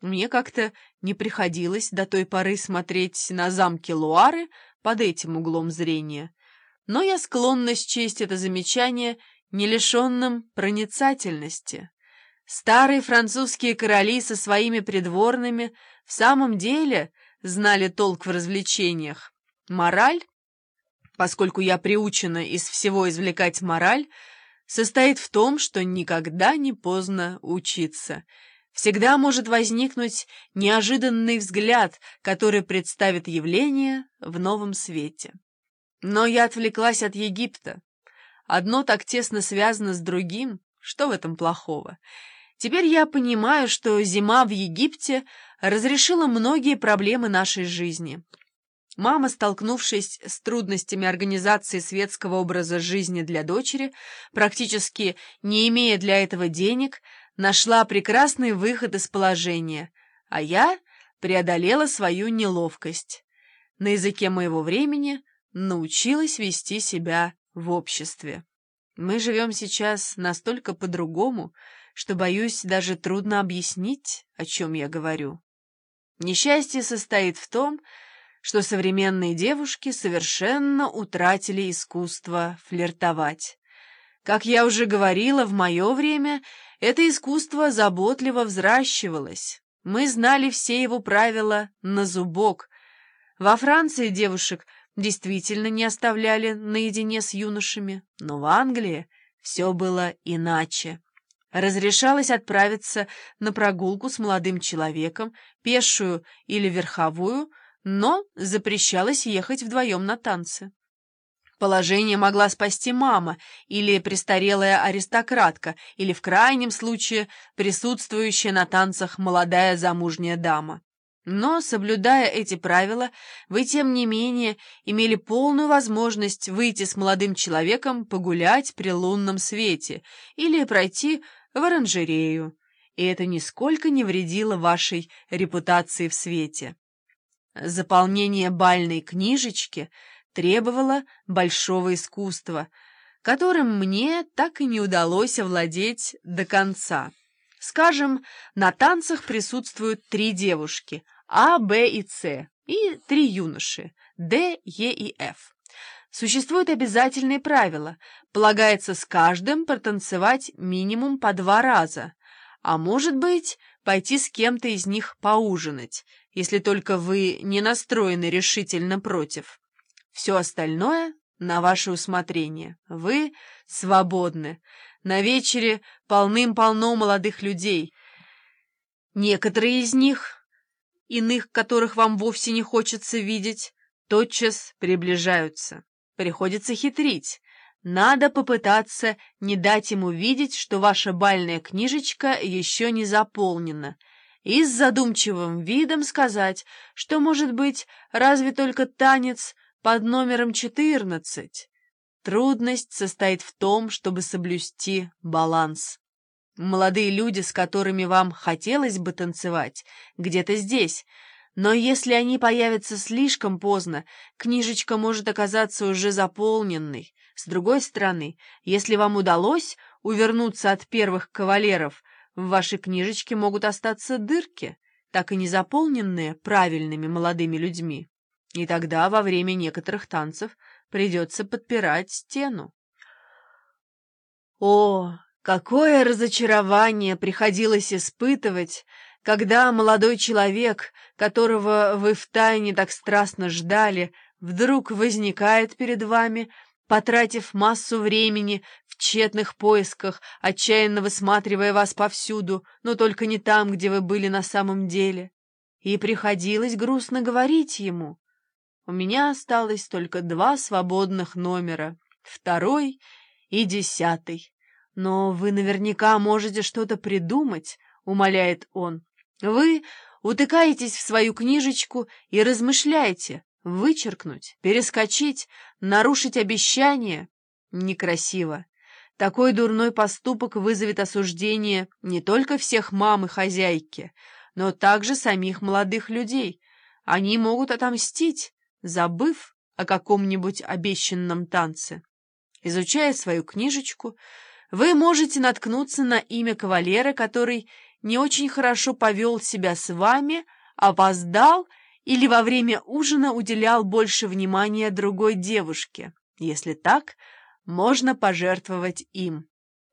Мне как-то не приходилось до той поры смотреть на замки Луары под этим углом зрения, но я склонна счесть это замечание не лишенным проницательности. Старые французские короли со своими придворными в самом деле знали толк в развлечениях. Мораль, поскольку я приучена из всего извлекать мораль, состоит в том, что никогда не поздно учиться. Всегда может возникнуть неожиданный взгляд, который представит явление в новом свете. Но я отвлеклась от Египта. Одно так тесно связано с другим, что в этом плохого? Теперь я понимаю, что зима в Египте разрешила многие проблемы нашей жизни. Мама, столкнувшись с трудностями организации светского образа жизни для дочери, практически не имея для этого денег, нашла прекрасный выход из положения, а я преодолела свою неловкость. На языке моего времени научилась вести себя в обществе. Мы живем сейчас настолько по-другому, что, боюсь, даже трудно объяснить, о чем я говорю. Несчастье состоит в том, что современные девушки совершенно утратили искусство флиртовать. Как я уже говорила, в мое время это искусство заботливо взращивалось. Мы знали все его правила на зубок. Во Франции девушек действительно не оставляли наедине с юношами, но в Англии все было иначе. Разрешалось отправиться на прогулку с молодым человеком, пешую или верховую, но запрещалось ехать вдвоем на танцы. Положение могла спасти мама или престарелая аристократка, или, в крайнем случае, присутствующая на танцах молодая замужняя дама. Но, соблюдая эти правила, вы, тем не менее, имели полную возможность выйти с молодым человеком погулять при лунном свете или пройти в оранжерею, и это нисколько не вредило вашей репутации в свете. Заполнение бальной книжечки требовало большого искусства, которым мне так и не удалось овладеть до конца. Скажем, на танцах присутствуют три девушки — А, Б и С, и три юноши — Д, Е и Ф. Существуют обязательные правила. Полагается с каждым протанцевать минимум по два раза, а может быть, пойти с кем-то из них поужинать, если только вы не настроены решительно против. Все остальное на ваше усмотрение. Вы свободны. На вечере полным-полно молодых людей. Некоторые из них, иных которых вам вовсе не хочется видеть, тотчас приближаются. Приходится хитрить. Надо попытаться не дать ему видеть, что ваша бальная книжечка еще не заполнена, и с задумчивым видом сказать, что, может быть, разве только танец под номером четырнадцать. Трудность состоит в том, чтобы соблюсти баланс. Молодые люди, с которыми вам хотелось бы танцевать, где-то здесь — но если они появятся слишком поздно, книжечка может оказаться уже заполненной. С другой стороны, если вам удалось увернуться от первых кавалеров, в вашей книжечке могут остаться дырки, так и не заполненные правильными молодыми людьми. И тогда во время некоторых танцев придется подпирать стену. О, какое разочарование приходилось испытывать, когда молодой человек, которого вы втайне так страстно ждали, вдруг возникает перед вами, потратив массу времени в тщетных поисках, отчаянно высматривая вас повсюду, но только не там, где вы были на самом деле. И приходилось грустно говорить ему. У меня осталось только два свободных номера, второй и десятый. Но вы наверняка можете что-то придумать, — умоляет он. Вы утыкаетесь в свою книжечку и размышляете, вычеркнуть, перескочить, нарушить обещание. Некрасиво. Такой дурной поступок вызовет осуждение не только всех мам и хозяйки, но также самих молодых людей. Они могут отомстить, забыв о каком-нибудь обещанном танце. Изучая свою книжечку, вы можете наткнуться на имя кавалера, который не очень хорошо повел себя с вами, опоздал или во время ужина уделял больше внимания другой девушке. Если так, можно пожертвовать им.